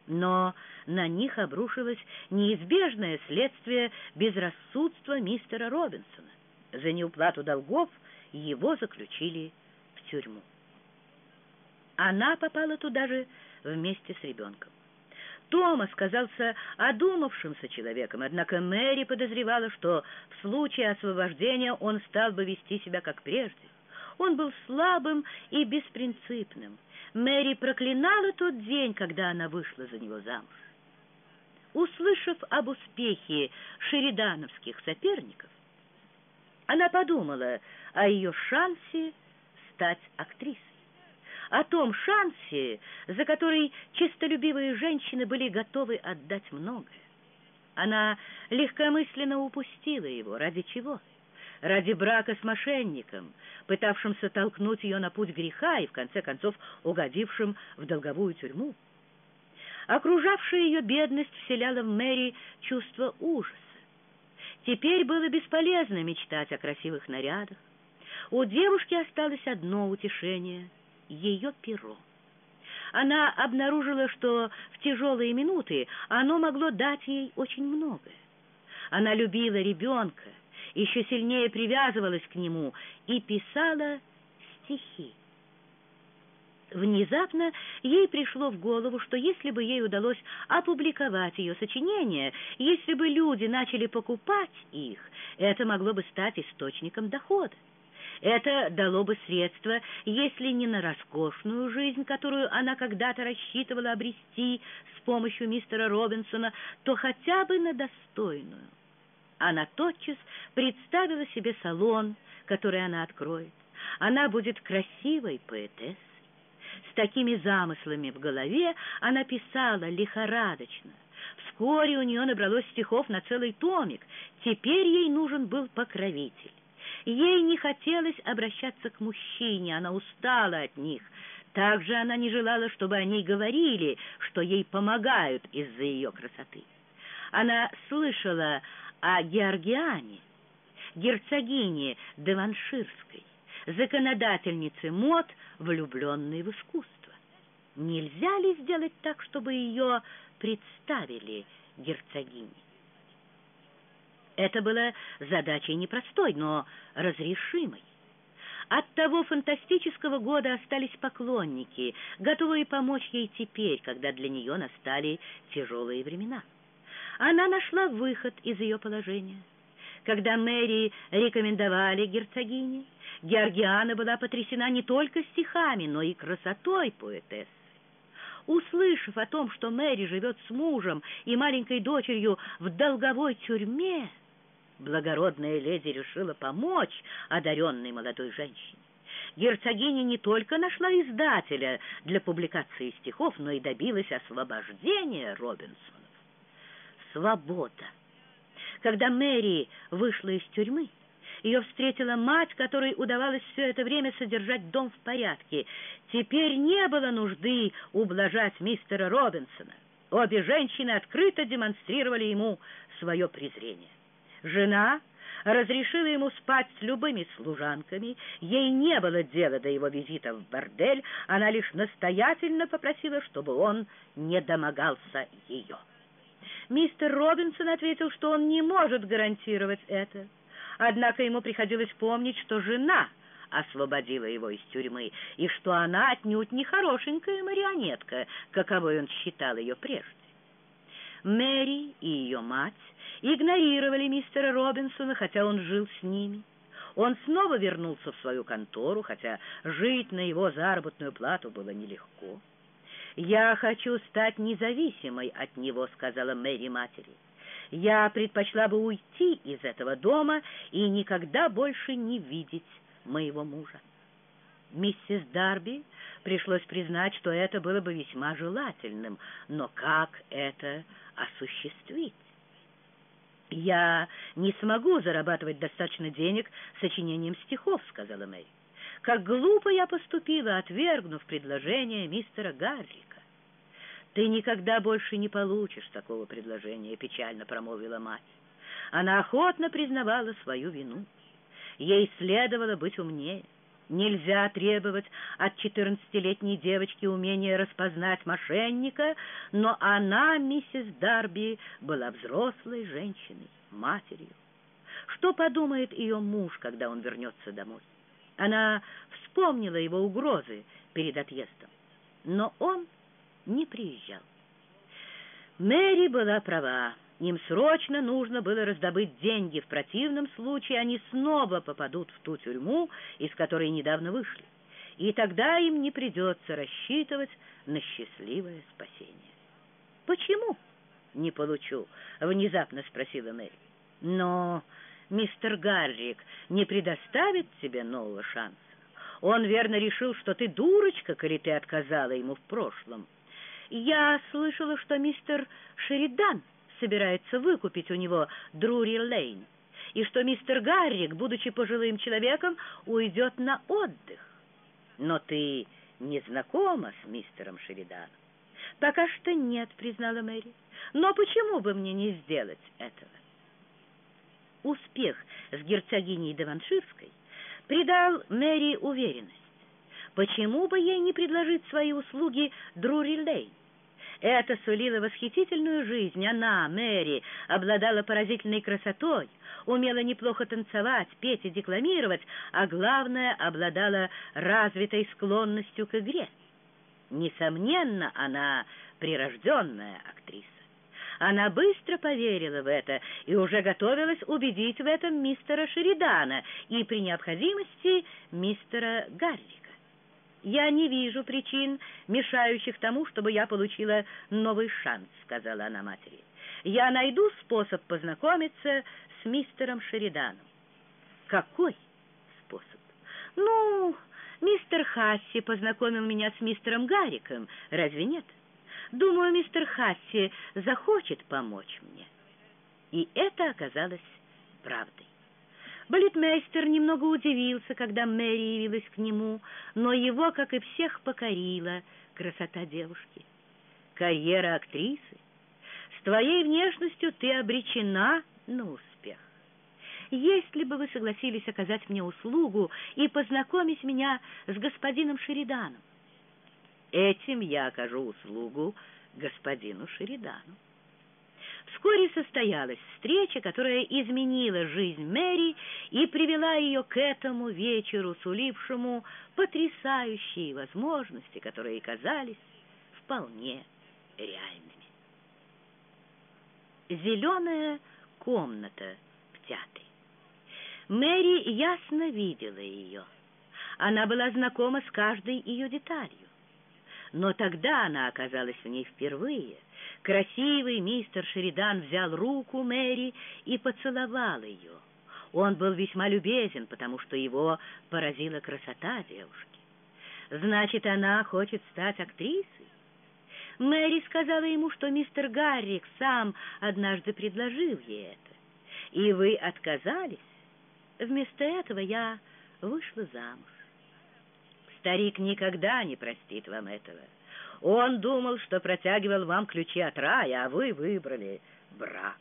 Но на них обрушилось неизбежное следствие безрассудства мистера Робинсона. За неуплату долгов его заключили в тюрьму. Она попала туда же вместе с ребенком. Томас казался одумавшимся человеком, однако Мэри подозревала, что в случае освобождения он стал бы вести себя как прежде. Он был слабым и беспринципным, Мэри проклинала тот день, когда она вышла за него замуж. Услышав об успехе шеридановских соперников, она подумала о ее шансе стать актрисой, о том шансе, за который честолюбивые женщины были готовы отдать многое. Она легкомысленно упустила его. Ради чего? Ради брака с мошенником, пытавшимся толкнуть ее на путь греха и, в конце концов, угодившим в долговую тюрьму. Окружавшая ее бедность вселяла в Мэри чувство ужаса. Теперь было бесполезно мечтать о красивых нарядах. У девушки осталось одно утешение — ее перо. Она обнаружила, что в тяжелые минуты оно могло дать ей очень многое. Она любила ребенка, еще сильнее привязывалась к нему и писала стихи. Внезапно ей пришло в голову, что если бы ей удалось опубликовать ее сочинения, если бы люди начали покупать их, это могло бы стать источником дохода. Это дало бы средства, если не на роскошную жизнь, которую она когда-то рассчитывала обрести с помощью мистера Робинсона, то хотя бы на достойную. Она тотчас представила себе салон, который она откроет. Она будет красивой поэтессой. С такими замыслами в голове она писала лихорадочно. Вскоре у нее набралось стихов на целый томик. Теперь ей нужен был покровитель. Ей не хотелось обращаться к мужчине, она устала от них. Также она не желала, чтобы они говорили, что ей помогают из-за ее красоты. Она слышала о Георгиане, герцогине Деванширской, законодательнице мод, влюбленной в искусство. Нельзя ли сделать так, чтобы ее представили герцогине? Это было задачей непростой, но разрешимой. От того фантастического года остались поклонники, готовые помочь ей теперь, когда для нее настали тяжелые времена. Она нашла выход из ее положения. Когда Мэри рекомендовали герцогине, Георгиана была потрясена не только стихами, но и красотой поэтессы. Услышав о том, что Мэри живет с мужем и маленькой дочерью в долговой тюрьме, благородная леди решила помочь одаренной молодой женщине. Герцогиня не только нашла издателя для публикации стихов, но и добилась освобождения Робинсонов. Свобода. Когда Мэри вышла из тюрьмы, ее встретила мать, которой удавалось все это время содержать дом в порядке. Теперь не было нужды ублажать мистера Робинсона. Обе женщины открыто демонстрировали ему свое презрение. Жена разрешила ему спать с любыми служанками, ей не было дела до его визита в бордель, она лишь настоятельно попросила, чтобы он не домогался ее. Мистер Робинсон ответил, что он не может гарантировать это. Однако ему приходилось помнить, что жена освободила его из тюрьмы, и что она отнюдь не хорошенькая марионетка, каковой он считал ее прежде. Мэри и ее мать игнорировали мистера Робинсона, хотя он жил с ними. Он снова вернулся в свою контору, хотя жить на его заработную плату было нелегко. «Я хочу стать независимой от него», — сказала Мэри матери. «Я предпочла бы уйти из этого дома и никогда больше не видеть моего мужа». Миссис Дарби пришлось признать, что это было бы весьма желательным, но как это осуществить? «Я не смогу зарабатывать достаточно денег сочинением стихов», — сказала Мэй. «Как глупо я поступила, отвергнув предложение мистера Гаррика». «Ты никогда больше не получишь такого предложения», — печально промолвила мать. Она охотно признавала свою вину. Ей следовало быть умнее. Нельзя требовать от четырнадцатилетней девочки умения распознать мошенника, но она, миссис Дарби, была взрослой женщиной, матерью. Что подумает ее муж, когда он вернется домой? Она вспомнила его угрозы перед отъездом, но он не приезжал. Мэри была права. Им срочно нужно было раздобыть деньги, в противном случае они снова попадут в ту тюрьму, из которой недавно вышли, и тогда им не придется рассчитывать на счастливое спасение. «Почему?» «Не получу», — внезапно спросила Мэри. «Но мистер Гаррик не предоставит тебе нового шанса. Он верно решил, что ты дурочка, коли ты отказала ему в прошлом. Я слышала, что мистер Шеридан собирается выкупить у него Друри Лейн. и что мистер Гаррик, будучи пожилым человеком, уйдет на отдых. Но ты не знакома с мистером Шериданом. «Пока что нет», — признала Мэри. «Но почему бы мне не сделать этого?» Успех с герцогиней Деванширской придал Мэри уверенность. Почему бы ей не предложить свои услуги Друри Лейн? Это сулило восхитительную жизнь. Она, Мэри, обладала поразительной красотой, умела неплохо танцевать, петь и декламировать, а главное, обладала развитой склонностью к игре. Несомненно, она прирожденная актриса. Она быстро поверила в это и уже готовилась убедить в этом мистера Шеридана и при необходимости мистера Гаррика. «Я не вижу причин, мешающих тому, чтобы я получила новый шанс», — сказала она матери. «Я найду способ познакомиться с мистером Шериданом». «Какой способ?» «Ну, мистер Хасси познакомил меня с мистером Гарриком, разве нет?» Думаю, мистер Хасси захочет помочь мне. И это оказалось правдой. Балетмейстер немного удивился, когда Мэри явилась к нему, но его, как и всех, покорила красота девушки. Карьера актрисы. С твоей внешностью ты обречена на успех. Если бы вы согласились оказать мне услугу и познакомить меня с господином Шериданом, Этим я окажу услугу господину Шеридану. Вскоре состоялась встреча, которая изменила жизнь Мэри и привела ее к этому вечеру, сулившему потрясающие возможности, которые казались вполне реальными. Зеленая комната в театре. Мэри ясно видела ее. Она была знакома с каждой ее деталью. Но тогда она оказалась в ней впервые. Красивый мистер Шеридан взял руку Мэри и поцеловал ее. Он был весьма любезен, потому что его поразила красота девушки. Значит, она хочет стать актрисой? Мэри сказала ему, что мистер Гаррик сам однажды предложил ей это. И вы отказались? Вместо этого я вышла замуж. Старик никогда не простит вам этого. Он думал, что протягивал вам ключи от рая, а вы выбрали брак.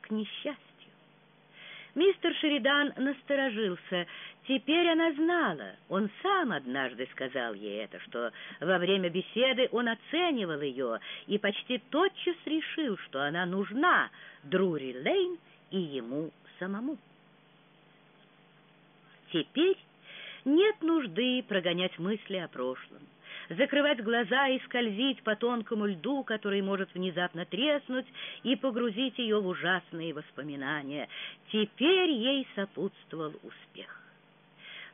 К несчастью. Мистер Шеридан насторожился. Теперь она знала. Он сам однажды сказал ей это, что во время беседы он оценивал ее и почти тотчас решил, что она нужна Друри Лейн и ему самому. Теперь нет нужды прогонять мысли о прошлом, закрывать глаза и скользить по тонкому льду, который может внезапно треснуть и погрузить ее в ужасные воспоминания. Теперь ей сопутствовал успех.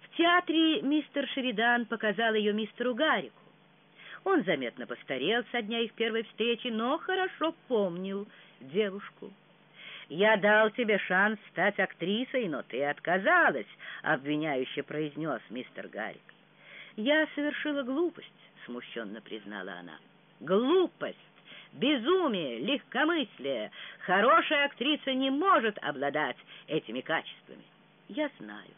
В театре мистер Шеридан показал ее мистеру Гарику. Он заметно постарел со дня их первой встречи, но хорошо помнил девушку. «Я дал тебе шанс стать актрисой, но ты отказалась», — обвиняюще произнес мистер Гарик. «Я совершила глупость», — смущенно признала она. «Глупость, безумие, легкомыслие. Хорошая актриса не может обладать этими качествами». «Я знаю».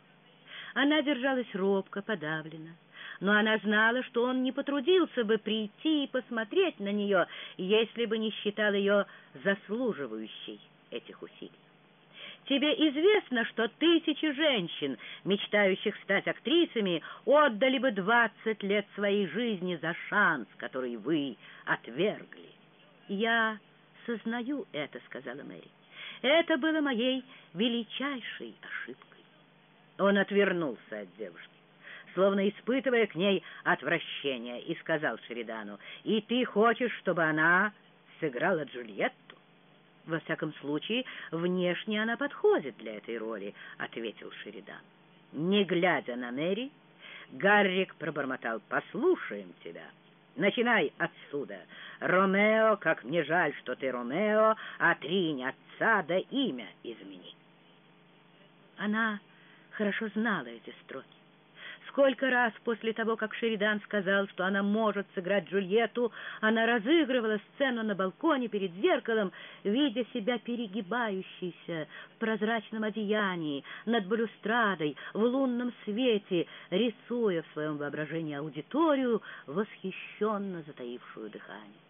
Она держалась робко, подавленно но она знала, что он не потрудился бы прийти и посмотреть на нее, если бы не считал ее заслуживающей этих усилий. Тебе известно, что тысячи женщин, мечтающих стать актрисами, отдали бы двадцать лет своей жизни за шанс, который вы отвергли. Я сознаю это, сказала Мэри. Это было моей величайшей ошибкой. Он отвернулся от девушки, словно испытывая к ней отвращение, и сказал Шеридану, «И ты хочешь, чтобы она сыграла Джульетту?» «Во всяком случае, внешне она подходит для этой роли», — ответил Шеридан. Не глядя на Мэри, Гаррик пробормотал «Послушаем тебя». Начинай отсюда. Ромео, как мне жаль, что ты Ромео, отринь отца, да имя измени. Она хорошо знала эти строки. Сколько раз после того, как Шеридан сказал, что она может сыграть Джульетту, она разыгрывала сцену на балконе перед зеркалом, видя себя перегибающейся в прозрачном одеянии, над балюстрадой, в лунном свете, рисуя в своем воображении аудиторию, восхищенно затаившую дыхание.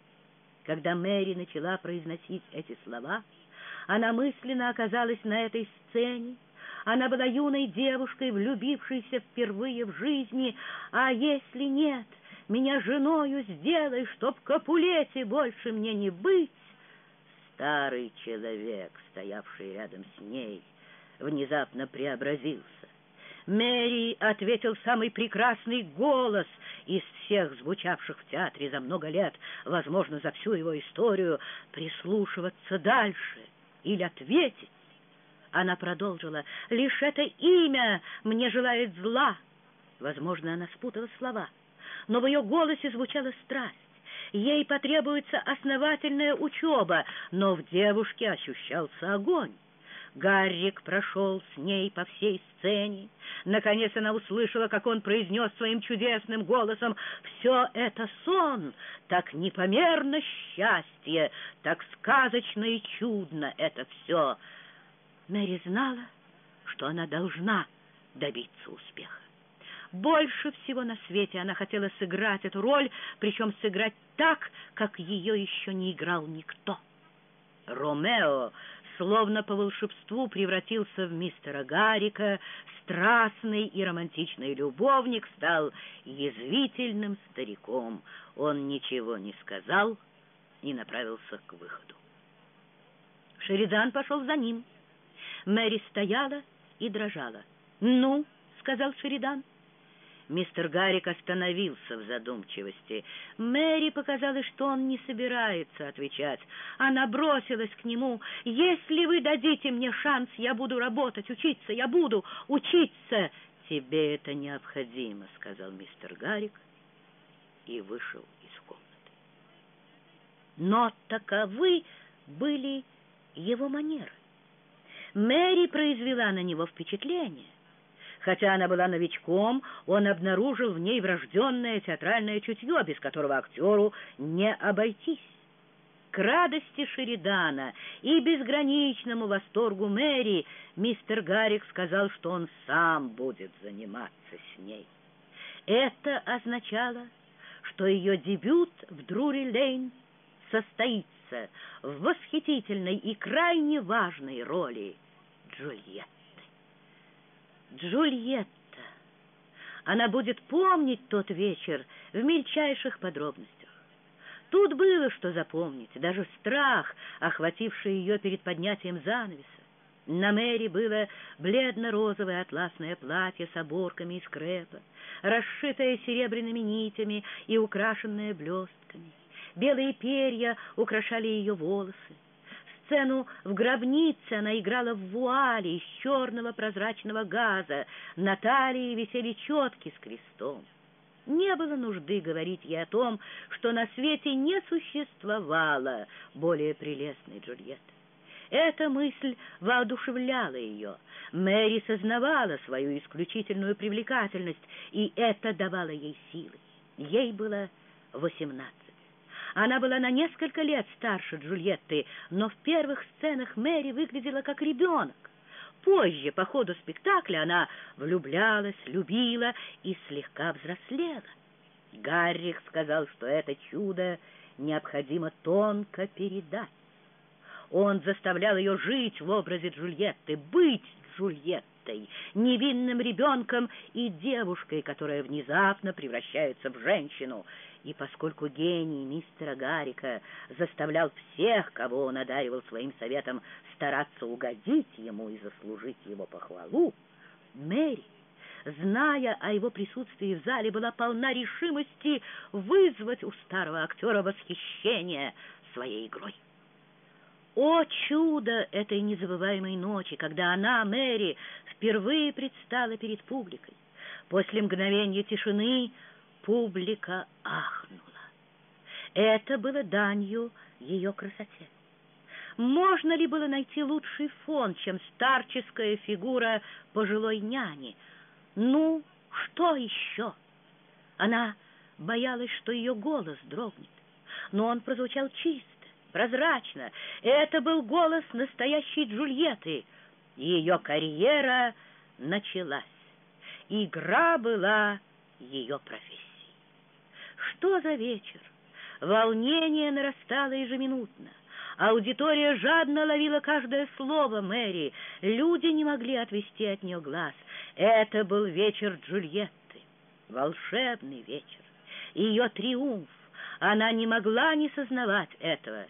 Когда Мэри начала произносить эти слова, она мысленно оказалась на этой сцене, она была юной девушкой, влюбившейся впервые в жизни. А если нет, меня женою сделай, чтоб Капулете больше мне не быть. Старый человек, стоявший рядом с ней, внезапно преобразился. Мэри ответил самый прекрасный голос из всех звучавших в театре за много лет, возможно, за всю его историю, прислушиваться дальше или ответить. Она продолжила, «Лишь это имя мне желает зла». Возможно, она спутала слова, но в ее голосе звучала страсть. Ей потребуется основательная учеба, но в девушке ощущался огонь. Гаррик прошел с ней по всей сцене. Наконец она услышала, как он произнес своим чудесным голосом «Все это сон, так непомерно счастье, так сказочно и чудно это все». Мэри знала, что она должна добиться успеха. Больше всего на свете она хотела сыграть эту роль, причем сыграть так, как ее еще не играл никто. Ромео, словно по волшебству, превратился в мистера Гаррика, страстный и романтичный любовник стал язвительным стариком. Он ничего не сказал и направился к выходу. Шеридан пошел за ним. Мэри стояла и дрожала. «Ну?» — сказал Шеридан. Мистер Гаррик остановился в задумчивости. Мэри показалось, что он не собирается отвечать. Она бросилась к нему. «Если вы дадите мне шанс, я буду работать, учиться, я буду учиться!» «Тебе это необходимо», — сказал мистер Гаррик и вышел из комнаты. Но таковы были его манеры. Мэри произвела на него впечатление. Хотя она была новичком, он обнаружил в ней врожденное театральное чутье, без которого актеру не обойтись. К радости Шеридана и безграничному восторгу Мэри мистер Гаррик сказал, что он сам будет заниматься с ней. Это означало, что ее дебют в Друри-Лейн состоится в восхитительной и крайне важной роли Джульетты. Джульетта. Она будет помнить тот вечер в мельчайших подробностях. Тут было что запомнить, даже страх, охвативший ее перед поднятием занавеса. На Мэри было бледно-розовое атласное платье с оборками из крепа, расшитое серебряными нитями и украшенное блестками. Белые перья украшали ее волосы. Сцену в гробнице она играла в вуале из черного прозрачного газа. На талии висели четки с крестом. Не было нужды говорить ей о том, что на свете не существовало более прелестной Джульетты. Эта мысль воодушевляла ее. Мэри сознавала свою исключительную привлекательность, и это давало ей силы. Ей было восемнадцать. Она была на несколько лет старше Джульетты, но в первых сценах Мэри выглядела как ребенок. Позже, по ходу спектакля, она влюблялась, любила и слегка взрослела. Гаррих сказал, что это чудо необходимо тонко передать. Он заставлял ее жить в образе Джульетты, быть Джульеттой, невинным ребенком и девушкой, которая внезапно превращается в женщину. И поскольку гений мистера Гарика заставлял всех, кого он одаривал своим советом, стараться угодить ему и заслужить его похвалу, Мэри, зная о его присутствии в зале, была полна решимости вызвать у старого актера восхищение своей игрой. О чудо этой незабываемой ночи, когда она, Мэри, впервые предстала перед публикой! После мгновения тишины Публика ахнула. Это было данью ее красоте. Можно ли было найти лучший фон, чем старческая фигура пожилой няни? Ну, Что еще? Она боялась, что ее голос дрогнет, но он прозвучал чисто, прозрачно. Это был голос настоящей Джульетты. Ее карьера началась. Игра была ее профессией. Что за вечер? Волнение нарастало ежеминутно. Аудитория жадно ловила каждое слово Мэри. Люди не могли отвести от нее глаз. Это был вечер Джульетты, волшебный вечер. Ее триумф. Она не могла не сознавать этого.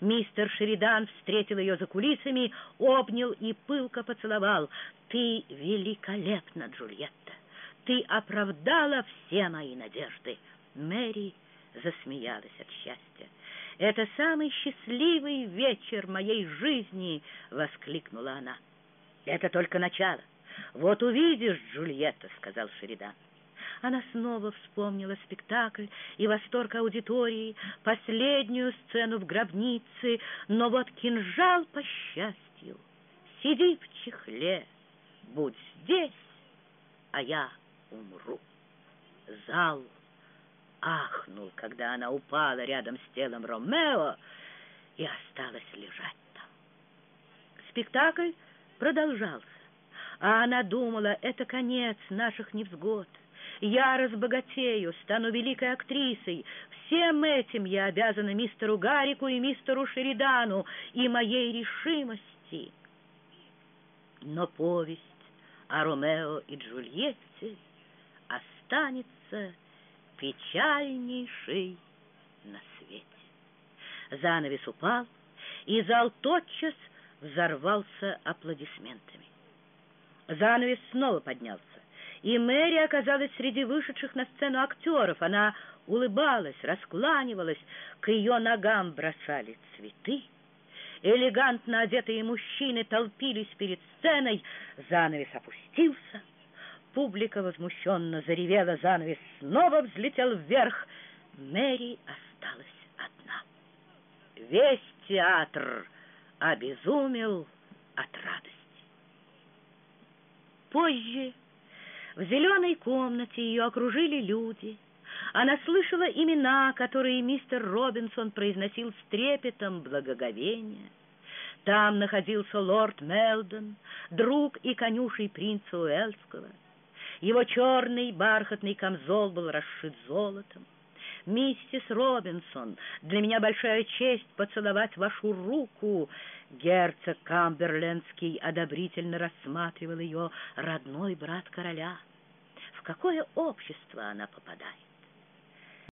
Мистер Шеридан встретил ее за кулисами, обнял и пылко поцеловал. «Ты великолепна, Джульетта! Ты оправдала все мои надежды!» Мэри засмеялась от счастья. «Это самый счастливый вечер моей жизни!» — воскликнула она. «Это только начало. Вот увидишь, Джульетта», — сказал Шеридан. Она снова вспомнила спектакль и восторг аудитории, последнюю сцену в гробнице, но вот кинжал, по счастью, сиди в чехле, будь здесь, а я умру. Зал ахнул, когда она упала рядом с телом Ромео и осталась лежать там. Спектакль продолжался, а она думала, это конец наших невзгод. Я разбогатею, стану великой актрисой. Всем этим я обязана мистеру Гарику и мистеру Шеридану и моей решимости. Но повесть о Ромео и Джульетте останется печальнейший на свете. Занавес упал, и зал тотчас взорвался аплодисментами. Занавес снова поднялся, и Мэри оказалась среди вышедших на сцену актеров. Она улыбалась, раскланивалась, к ее ногам бросали цветы. Элегантно одетые мужчины толпились перед сценой, занавес опустился — Публика возмущенно заревела, занавес снова взлетел вверх. Мэри осталась одна. Весь театр обезумел от радости. Позже в зеленой комнате ее окружили люди. Она слышала имена, которые мистер Робинсон произносил с трепетом благоговения. Там находился лорд Мелдон, друг и конюший принца Уэльского. Его черный бархатный камзол был расшит золотом. «Миссис Робинсон, для меня большая честь поцеловать вашу руку!» Герцог Камберлендский одобрительно рассматривал ее родной брат короля. В какое общество она попадает?